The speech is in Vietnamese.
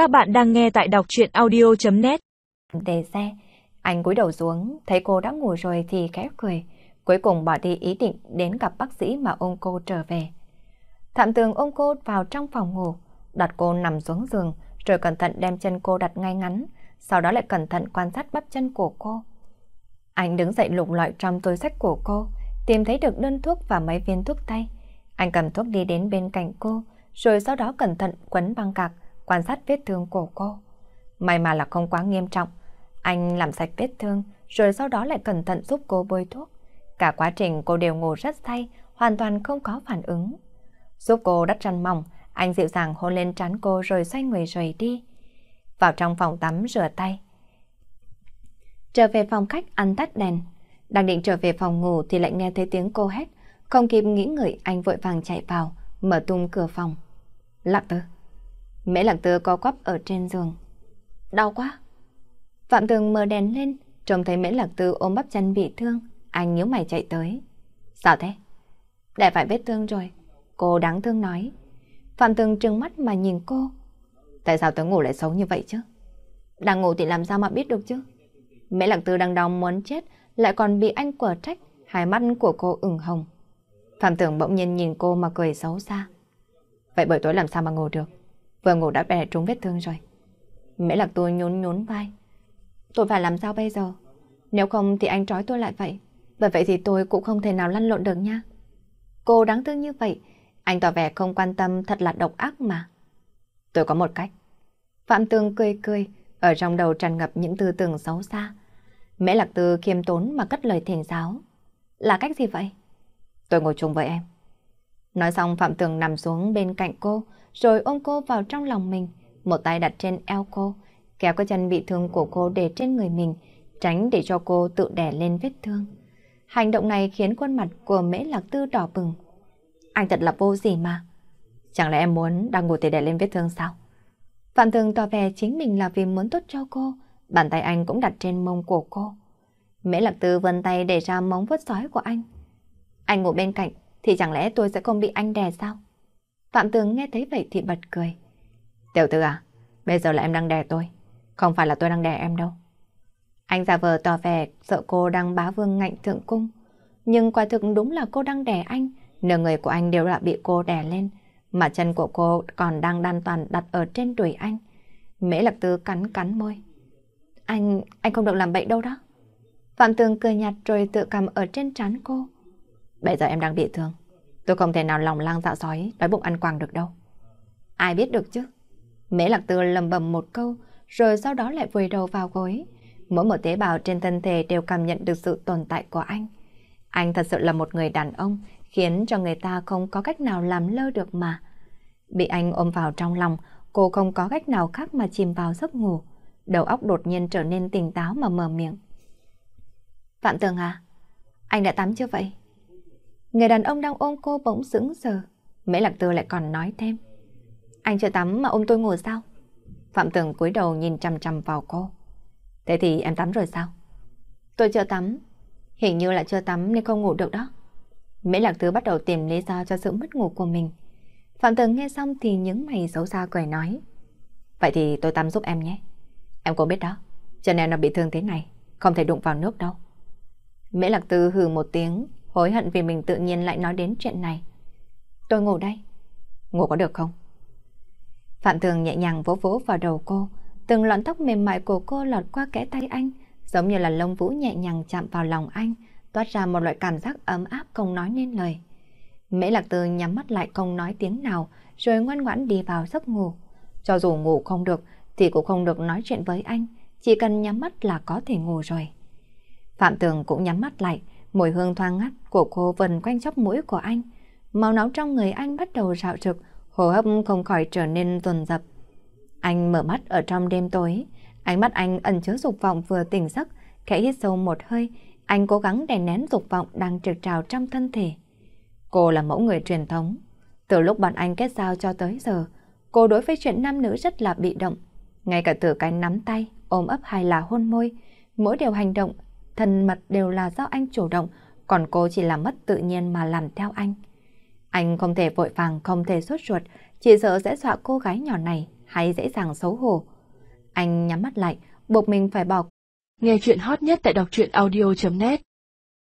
Các bạn đang nghe tại đọc chuyện audio.net Đề xe, anh cúi đầu xuống, thấy cô đã ngủ rồi thì khẽ cười. Cuối cùng bỏ đi ý định đến gặp bác sĩ mà ôm cô trở về. Thạm tường ôm cô vào trong phòng ngủ, đặt cô nằm xuống giường, rồi cẩn thận đem chân cô đặt ngay ngắn, sau đó lại cẩn thận quan sát bắp chân của cô. Anh đứng dậy lục lọi trong túi sách của cô, tìm thấy được đơn thuốc và mấy viên thuốc tay. Anh cầm thuốc đi đến bên cạnh cô, rồi sau đó cẩn thận quấn băng cạc, quan sát vết thương của cô. May mà là không quá nghiêm trọng. Anh làm sạch vết thương, rồi sau đó lại cẩn thận giúp cô bôi thuốc. Cả quá trình cô đều ngủ rất say, hoàn toàn không có phản ứng. Giúp cô đắp chăn mỏng, anh dịu dàng hôn lên trán cô rồi xoay người rời đi. Vào trong phòng tắm rửa tay. Trở về phòng khách ăn tắt đèn. Đang định trở về phòng ngủ thì lại nghe thấy tiếng cô hét. Không kịp nghĩ ngợi anh vội vàng chạy vào, mở tung cửa phòng. Lạc tư. Mễ lạc tư co quắp ở trên giường. Đau quá. Phạm tường mở đèn lên, trông thấy mễ lạc tư ôm bắp chân bị thương. Anh nhíu mày chạy tới. Sao thế? Để phải vết thương rồi. Cô đáng thương nói. Phạm tường trừng mắt mà nhìn cô. Tại sao tớ ngủ lại xấu như vậy chứ? Đang ngủ thì làm sao mà biết được chứ? Mễ lạc tư đang đau muốn chết, lại còn bị anh quở trách, hai mắt của cô ửng hồng. Phạm tưởng bỗng nhiên nhìn cô mà cười xấu xa. Vậy buổi tối làm sao mà ngủ được? Vừa ngủ đã bẻ trúng vết thương rồi. Mễ lạc tôi nhún nhún vai. Tôi phải làm sao bây giờ? Nếu không thì anh trói tôi lại vậy. Bởi vậy thì tôi cũng không thể nào lăn lộn được nha. Cô đáng thương như vậy. Anh tỏ vẻ không quan tâm thật là độc ác mà. Tôi có một cách. Phạm Tường cười cười, ở trong đầu tràn ngập những tư tưởng xấu xa. Mễ Lạc Tư khiêm tốn mà cất lời thỉnh giáo. Là cách gì vậy? Tôi ngồi chung với em. Nói xong Phạm Tường nằm xuống bên cạnh cô, rồi ôm cô vào trong lòng mình, một tay đặt trên eo cô, kéo cái chân bị thương của cô để trên người mình, tránh để cho cô tự đè lên vết thương. Hành động này khiến khuôn mặt của Mễ Lạc Tư đỏ bừng. Anh thật là vô gì mà. Chẳng lẽ em muốn đang ngồi thì đè lên vết thương sao? Phạm Tường tỏ vẻ chính mình là vì muốn tốt cho cô, bàn tay anh cũng đặt trên mông của cô. Mễ Lạc Tư vươn tay để ra móng vuốt sói của anh. Anh ngủ bên cạnh, thì chẳng lẽ tôi sẽ không bị anh đè sao? Phạm Tường nghe thấy vậy thì bật cười. Tiểu tư à, bây giờ là em đang đè tôi, không phải là tôi đang đè em đâu. Anh giả vờ tỏ vẻ sợ cô đang bá vương ngạnh thượng cung. Nhưng quả thực đúng là cô đang đè anh, nửa người của anh đều đã bị cô đè lên, mà chân của cô còn đang đan toàn đặt ở trên đùi anh. Mễ Lạc Tư cắn cắn môi. Anh, anh không được làm bậy đâu đó. Phạm Tường cười nhạt rồi tự cầm ở trên trán cô. Bây giờ em đang bị thương. Tôi không thể nào lòng lang dạ sói, đói bụng ăn quàng được đâu. Ai biết được chứ? Mễ Lạc Tư lầm bầm một câu, rồi sau đó lại vùi đầu vào gối. Mỗi một tế bào trên thân thể đều cảm nhận được sự tồn tại của anh. Anh thật sự là một người đàn ông, khiến cho người ta không có cách nào làm lơ được mà. Bị anh ôm vào trong lòng, cô không có cách nào khác mà chìm vào giấc ngủ. Đầu óc đột nhiên trở nên tỉnh táo mà mở miệng. Phạm Tường à, anh đã tắm chưa vậy? Người đàn ông đang ôm cô bỗng sững sờ. Mễ Lạc Tư lại còn nói thêm. Anh chưa tắm mà ôm tôi ngủ sao? Phạm Tường cúi đầu nhìn chằm chằm vào cô. Thế thì em tắm rồi sao? Tôi chưa tắm. Hình như là chưa tắm nên không ngủ được đó. Mễ Lạc Tư bắt đầu tìm lý do cho sự mất ngủ của mình. Phạm Tường nghe xong thì những mày xấu xa cười nói. Vậy thì tôi tắm giúp em nhé. Em cũng biết đó, chân em nó bị thương thế này, không thể đụng vào nước đâu. Mễ Lạc Tư hừ một tiếng, hối hận vì mình tự nhiên lại nói đến chuyện này. Tôi ngủ đây. Ngủ có được không? Phạm Thường nhẹ nhàng vỗ vỗ vào đầu cô, từng lọn tóc mềm mại của cô lọt qua kẽ tay anh, giống như là lông vũ nhẹ nhàng chạm vào lòng anh, toát ra một loại cảm giác ấm áp không nói nên lời. Mễ Lạc Tư nhắm mắt lại không nói tiếng nào, rồi ngoan ngoãn đi vào giấc ngủ. Cho dù ngủ không được, thì cũng không được nói chuyện với anh, chỉ cần nhắm mắt là có thể ngủ rồi. Phạm Tường cũng nhắm mắt lại, mùi hương thoang ngắt của cô vần quanh chóp mũi của anh. Màu nóng trong người anh bắt đầu rạo rực, hô hấp không khỏi trở nên dồn dập. Anh mở mắt ở trong đêm tối, ánh mắt anh ẩn chứa dục vọng vừa tỉnh giấc, khẽ hít sâu một hơi, anh cố gắng đè nén dục vọng đang trực trào trong thân thể. Cô là mẫu người truyền thống. Từ lúc bọn anh kết giao cho tới giờ, cô đối với chuyện nam nữ rất là bị động. Ngay cả từ cái nắm tay, ôm ấp hay là hôn môi, mỗi điều hành động, thân mật đều là do anh chủ động, còn cô chỉ là mất tự nhiên mà làm theo anh. Anh không thể vội vàng, không thể sốt ruột, chỉ sợ sẽ dọa cô gái nhỏ này hay dễ dàng xấu hổ. Anh nhắm mắt lại, buộc mình phải bỏ. Nghe chuyện hot nhất tại đọc truyện audio.net